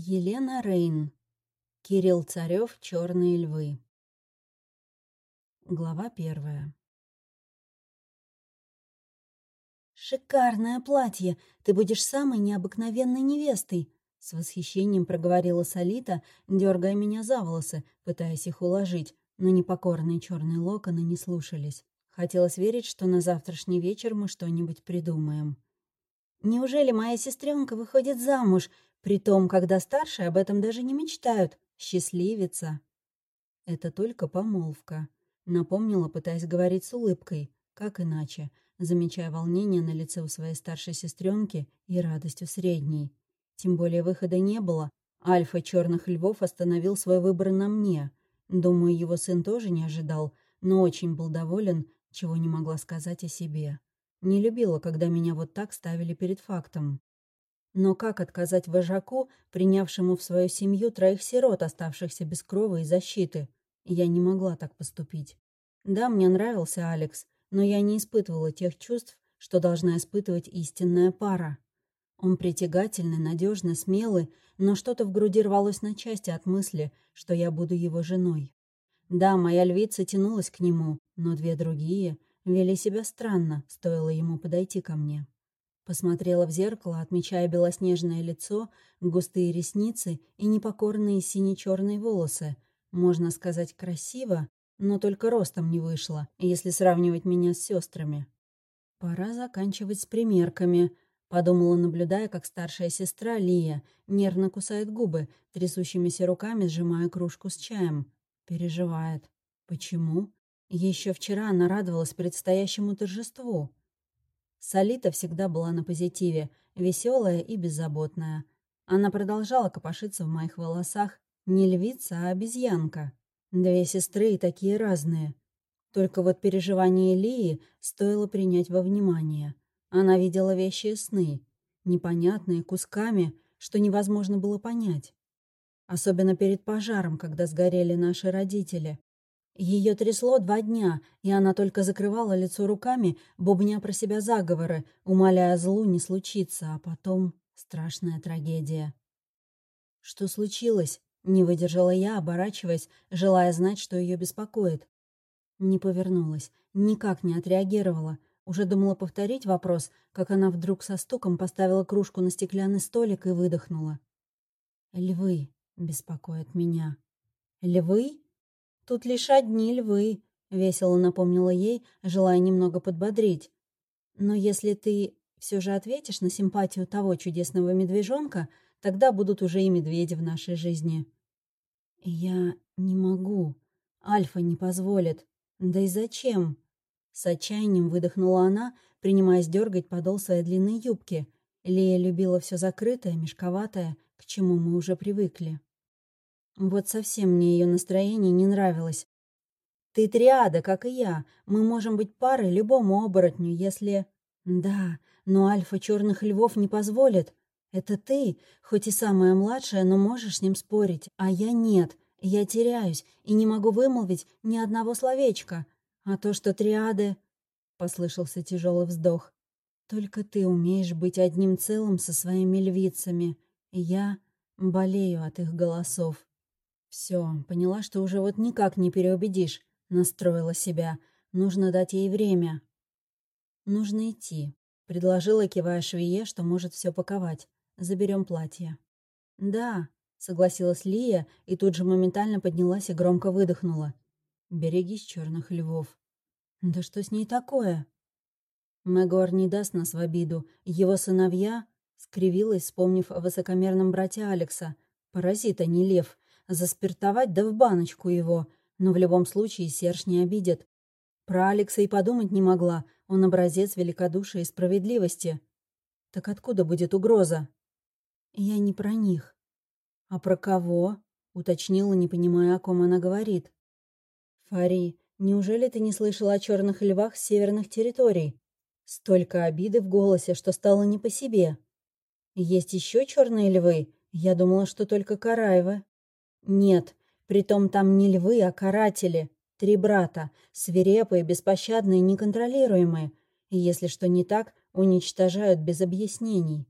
Елена Рейн. Кирилл Царев. Черные львы. Глава первая. «Шикарное платье! Ты будешь самой необыкновенной невестой!» С восхищением проговорила Солита, дергая меня за волосы, пытаясь их уложить, но непокорные черные локоны не слушались. Хотелось верить, что на завтрашний вечер мы что-нибудь придумаем. «Неужели моя сестренка выходит замуж?» Притом, когда старшие об этом даже не мечтают. Счастливица. Это только помолвка. Напомнила, пытаясь говорить с улыбкой. Как иначе, замечая волнение на лице у своей старшей сестренки и радость у средней. Тем более выхода не было. Альфа черных львов остановил свой выбор на мне. Думаю, его сын тоже не ожидал, но очень был доволен, чего не могла сказать о себе. Не любила, когда меня вот так ставили перед фактом. Но как отказать вожаку, принявшему в свою семью троих сирот, оставшихся без крова и защиты? Я не могла так поступить. Да, мне нравился Алекс, но я не испытывала тех чувств, что должна испытывать истинная пара. Он притягательный, надежный, смелый, но что-то в груди рвалось на части от мысли, что я буду его женой. Да, моя львица тянулась к нему, но две другие вели себя странно, стоило ему подойти ко мне. Посмотрела в зеркало, отмечая белоснежное лицо, густые ресницы и непокорные сине-черные волосы. Можно сказать, красиво, но только ростом не вышло, если сравнивать меня с сестрами. «Пора заканчивать с примерками», — подумала, наблюдая, как старшая сестра Лия нервно кусает губы, трясущимися руками сжимая кружку с чаем. Переживает. Почему? Еще вчера она радовалась предстоящему торжеству. Солита всегда была на позитиве, веселая и беззаботная. Она продолжала копошиться в моих волосах. Не львица, а обезьянка. Две сестры и такие разные. Только вот переживания Лии стоило принять во внимание. Она видела вещи и сны, непонятные, кусками, что невозможно было понять. Особенно перед пожаром, когда сгорели наши родители. Ее трясло два дня, и она только закрывала лицо руками, бубня про себя заговоры, умоляя злу не случиться, а потом страшная трагедия. «Что случилось?» — не выдержала я, оборачиваясь, желая знать, что ее беспокоит. Не повернулась, никак не отреагировала. Уже думала повторить вопрос, как она вдруг со стуком поставила кружку на стеклянный столик и выдохнула. «Львы беспокоят меня». «Львы?» «Тут лишь одни львы», — весело напомнила ей, желая немного подбодрить. «Но если ты все же ответишь на симпатию того чудесного медвежонка, тогда будут уже и медведи в нашей жизни». «Я не могу. Альфа не позволит. Да и зачем?» С отчаянием выдохнула она, принимаясь дергать подол своей длинной юбки. Лея любила все закрытое, мешковатое, к чему мы уже привыкли. Вот совсем мне ее настроение не нравилось. «Ты триада, как и я. Мы можем быть парой любому оборотню, если...» «Да, но альфа черных львов не позволит. Это ты, хоть и самая младшая, но можешь с ним спорить, а я нет. Я теряюсь и не могу вымолвить ни одного словечка. А то, что триады...» Послышался тяжелый вздох. «Только ты умеешь быть одним целым со своими львицами, я болею от их голосов». Все, поняла, что уже вот никак не переубедишь. Настроила себя. Нужно дать ей время. Нужно идти. Предложила, кивая швее, что может все паковать. Заберем платье. Да, согласилась Лия и тут же моментально поднялась и громко выдохнула. Берегись черных львов. Да что с ней такое? Мегор не даст нас в обиду. Его сыновья... Скривилась, вспомнив о высокомерном брате Алекса. Паразит, а не лев. Заспиртовать да в баночку его. Но в любом случае Серж не обидит. Про Алекса и подумать не могла. Он образец великодушия и справедливости. Так откуда будет угроза? Я не про них. А про кого? Уточнила, не понимая, о ком она говорит. Фари, неужели ты не слышала о черных львах с северных территорий? Столько обиды в голосе, что стало не по себе. Есть еще черные львы? Я думала, что только Караевы. Нет, притом там не львы, а каратели. Три брата, свирепые, беспощадные, неконтролируемые. И если что не так, уничтожают без объяснений.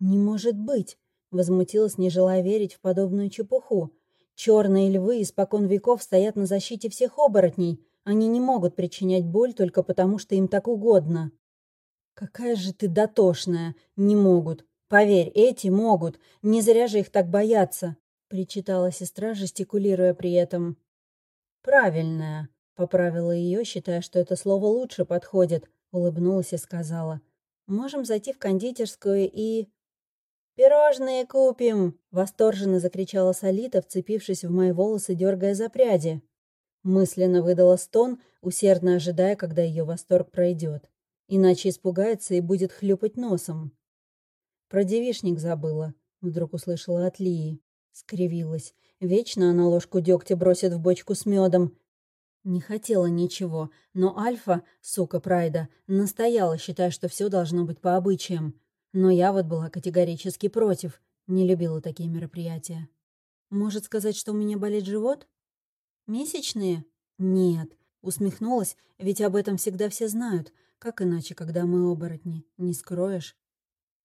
«Не может быть! Возмутилась, не желая верить в подобную чепуху. Черные львы испокон веков стоят на защите всех оборотней. Они не могут причинять боль только потому, что им так угодно. Какая же ты дотошная. Не могут. Поверь, эти могут. Не зря же их так боятся. Причитала сестра, жестикулируя при этом. Правильная. Поправила ее, считая, что это слово лучше подходит. Улыбнулась и сказала. Можем зайти в кондитерскую и... «Пирожные купим!» — восторженно закричала Солита, вцепившись в мои волосы, дергая за пряди. Мысленно выдала стон, усердно ожидая, когда ее восторг пройдет. Иначе испугается и будет хлюпать носом. Про девишник забыла, вдруг услышала от Лии. Скривилась. Вечно она ложку дегтя бросит в бочку с медом. Не хотела ничего, но Альфа, сука Прайда, настояла, считая, что все должно быть по обычаям. Но я вот была категорически против, не любила такие мероприятия. Может сказать, что у меня болит живот? Месячные? Нет. Усмехнулась, ведь об этом всегда все знают. Как иначе, когда мы оборотни? Не скроешь.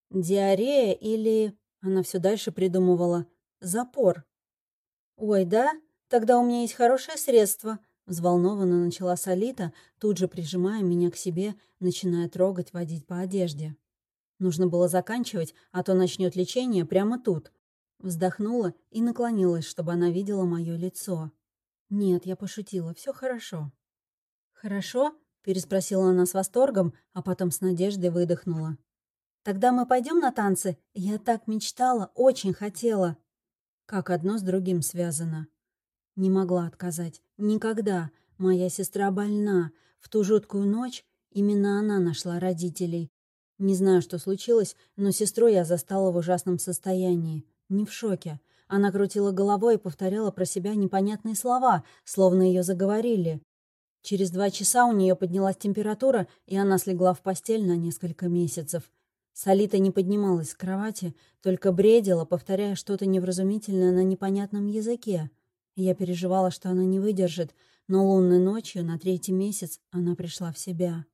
Диарея или... Она все дальше придумывала. Запор. Ой, да? Тогда у меня есть хорошее средство. Взволнованно начала Солита, тут же прижимая меня к себе, начиная трогать, водить по одежде. Нужно было заканчивать, а то начнет лечение прямо тут. Вздохнула и наклонилась, чтобы она видела мое лицо. «Нет, я пошутила, все хорошо». «Хорошо?» — переспросила она с восторгом, а потом с надеждой выдохнула. «Тогда мы пойдем на танцы? Я так мечтала, очень хотела». Как одно с другим связано. Не могла отказать. Никогда. Моя сестра больна. В ту жуткую ночь именно она нашла родителей. Не знаю, что случилось, но сестру я застала в ужасном состоянии. Не в шоке. Она крутила головой и повторяла про себя непонятные слова, словно ее заговорили. Через два часа у нее поднялась температура, и она слегла в постель на несколько месяцев. Солита не поднималась с кровати, только бредила, повторяя что-то невразумительное на непонятном языке. Я переживала, что она не выдержит, но лунной ночью на третий месяц она пришла в себя.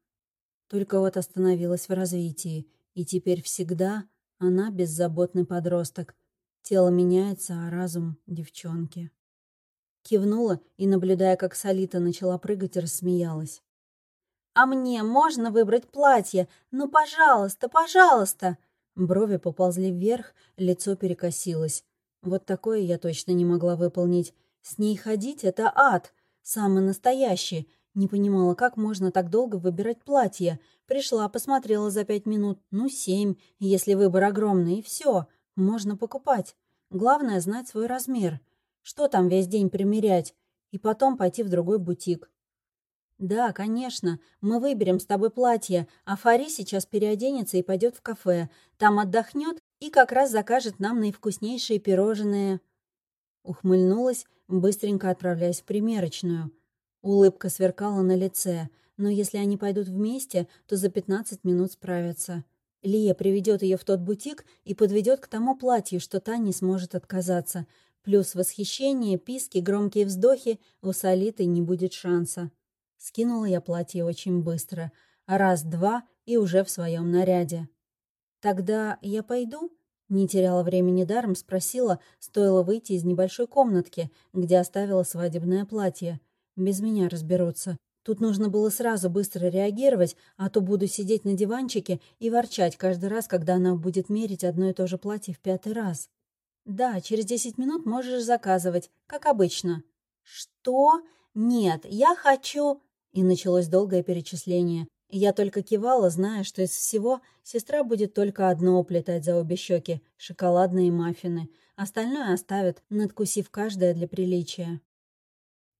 Только вот остановилась в развитии, и теперь всегда она беззаботный подросток. Тело меняется, а разум — девчонки. Кивнула и, наблюдая, как Солита начала прыгать, рассмеялась. «А мне можно выбрать платье? Ну, пожалуйста, пожалуйста!» Брови поползли вверх, лицо перекосилось. Вот такое я точно не могла выполнить. С ней ходить — это ад, самый настоящий, не понимала, как можно так долго выбирать платье. Пришла, посмотрела за пять минут, ну семь, если выбор огромный, и все, можно покупать. Главное — знать свой размер. Что там весь день примерять? И потом пойти в другой бутик. «Да, конечно. Мы выберем с тобой платье, а Фари сейчас переоденется и пойдет в кафе. Там отдохнет и как раз закажет нам наивкуснейшие пирожные». Ухмыльнулась, быстренько отправляясь в примерочную. Улыбка сверкала на лице, но если они пойдут вместе, то за 15 минут справятся. Лия приведет ее в тот бутик и подведет к тому платью, что та не сможет отказаться. Плюс восхищение, писки, громкие вздохи, у Солиты не будет шанса. Скинула я платье очень быстро. Раз-два и уже в своем наряде. «Тогда я пойду?» Не теряла времени даром, спросила, стоило выйти из небольшой комнатки, где оставила свадебное платье. Без меня разберутся. Тут нужно было сразу быстро реагировать, а то буду сидеть на диванчике и ворчать каждый раз, когда она будет мерить одно и то же платье в пятый раз. «Да, через десять минут можешь заказывать, как обычно». «Что? Нет, я хочу...» И началось долгое перечисление. Я только кивала, зная, что из всего сестра будет только одно уплетать за обе щеки — шоколадные маффины. Остальное оставят, надкусив каждое для приличия.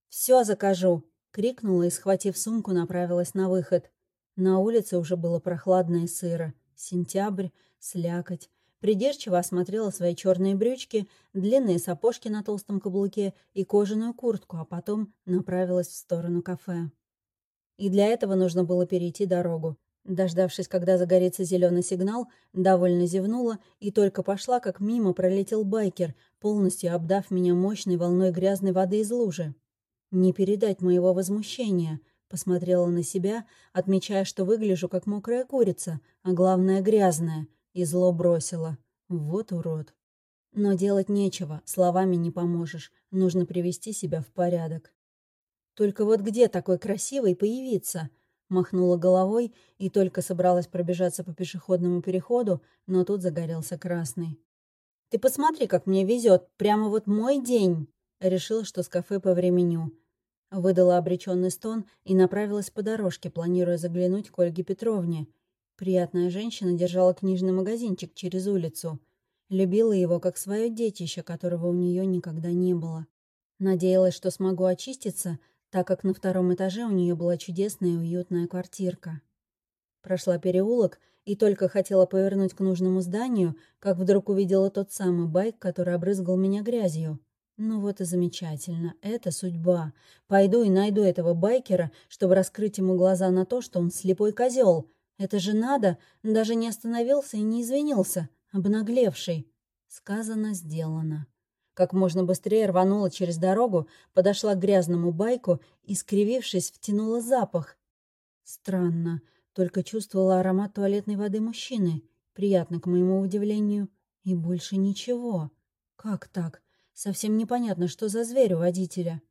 «Все закажу!» — крикнула и, схватив сумку, направилась на выход. На улице уже было прохладно и сыро. Сентябрь, слякоть. Придирчиво осмотрела свои черные брючки, длинные сапожки на толстом каблуке и кожаную куртку, а потом направилась в сторону кафе. И для этого нужно было перейти дорогу. Дождавшись, когда загорится зеленый сигнал, довольно зевнула и только пошла, как мимо пролетел байкер, полностью обдав меня мощной волной грязной воды из лужи. Не передать моего возмущения. Посмотрела на себя, отмечая, что выгляжу как мокрая курица, а главное грязная, и зло бросила. Вот урод. Но делать нечего, словами не поможешь, нужно привести себя в порядок. Только вот где такой красивый появиться? Махнула головой и только собралась пробежаться по пешеходному переходу, но тут загорелся красный. «Ты посмотри, как мне везет, прямо вот мой день!» Решила, что с кафе по времени. Выдала обреченный стон и направилась по дорожке, планируя заглянуть к Ольге Петровне. Приятная женщина держала книжный магазинчик через улицу. Любила его как свое детище, которого у нее никогда не было. Надеялась, что смогу очиститься, так как на втором этаже у нее была чудесная и уютная квартирка. Прошла переулок и только хотела повернуть к нужному зданию, как вдруг увидела тот самый байк, который обрызгал меня грязью. Ну вот и замечательно. Это судьба. Пойду и найду этого байкера, чтобы раскрыть ему глаза на то, что он слепой козел. Это же надо. Даже не остановился и не извинился. Обнаглевший. Сказано, сделано. Как можно быстрее рванула через дорогу, подошла к грязному байку и, скривившись, втянула запах. Странно. Только чувствовала аромат туалетной воды мужчины. Приятно, к моему удивлению. И больше ничего. Как так? Совсем непонятно, что за зверь у водителя.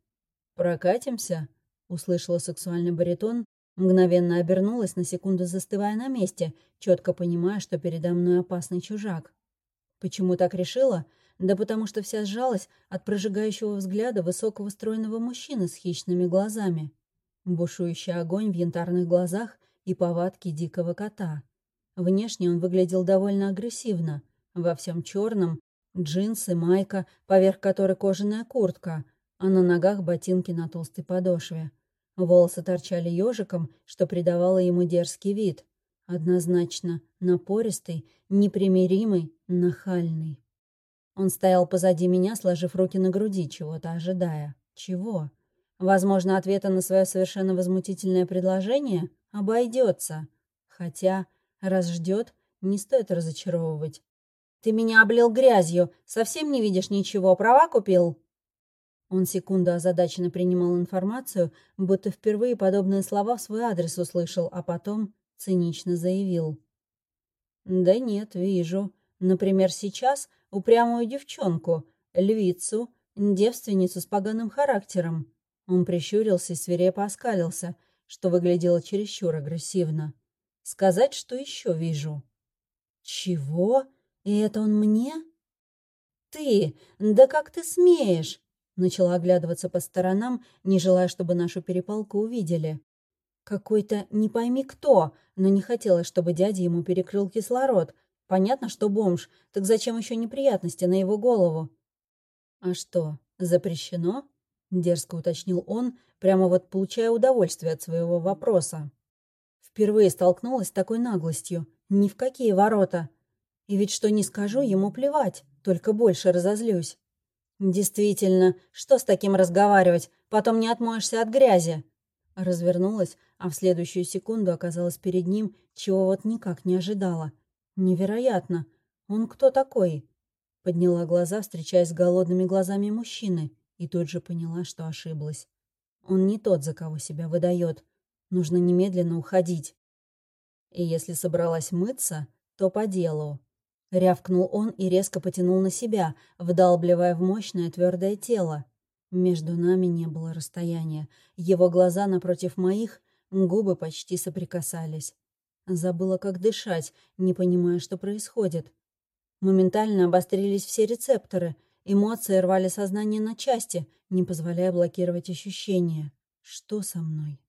«Прокатимся?» — услышала сексуальный баритон, мгновенно обернулась, на секунду застывая на месте, четко понимая, что передо мной опасный чужак. Почему так решила? Да потому что вся сжалась от прожигающего взгляда высокого стройного мужчины с хищными глазами. Бушующий огонь в янтарных глазах и повадки дикого кота. Внешне он выглядел довольно агрессивно, во всем черном, Джинсы, майка, поверх которой кожаная куртка, а на ногах ботинки на толстой подошве. Волосы торчали ежиком, что придавало ему дерзкий вид. Однозначно напористый, непримиримый, нахальный. Он стоял позади меня, сложив руки на груди, чего-то ожидая. Чего? Возможно, ответа на свое совершенно возмутительное предложение обойдется. Хотя, раз ждет, не стоит разочаровывать. Ты меня облил грязью. Совсем не видишь ничего. Права купил?» Он секунду озадаченно принимал информацию, будто впервые подобные слова в свой адрес услышал, а потом цинично заявил. «Да нет, вижу. Например, сейчас упрямую девчонку, львицу, девственницу с поганым характером». Он прищурился и свирепо оскалился, что выглядело чересчур агрессивно. «Сказать, что еще вижу?» «Чего?» «И это он мне?» «Ты! Да как ты смеешь?» Начала оглядываться по сторонам, не желая, чтобы нашу перепалку увидели. Какой-то не пойми кто, но не хотелось, чтобы дядя ему перекрыл кислород. Понятно, что бомж, так зачем еще неприятности на его голову? «А что, запрещено?» — дерзко уточнил он, прямо вот получая удовольствие от своего вопроса. Впервые столкнулась с такой наглостью. Ни в какие ворота. И ведь что не скажу, ему плевать, только больше разозлюсь. Действительно, что с таким разговаривать? Потом не отмоешься от грязи. Развернулась, а в следующую секунду оказалась перед ним, чего вот никак не ожидала. Невероятно. Он кто такой? Подняла глаза, встречаясь с голодными глазами мужчины, и тут же поняла, что ошиблась. Он не тот, за кого себя выдает. Нужно немедленно уходить. И если собралась мыться, то по делу. Рявкнул он и резко потянул на себя, вдалбливая в мощное твердое тело. Между нами не было расстояния. Его глаза напротив моих, губы почти соприкасались. Забыла, как дышать, не понимая, что происходит. Моментально обострились все рецепторы. Эмоции рвали сознание на части, не позволяя блокировать ощущения. Что со мной?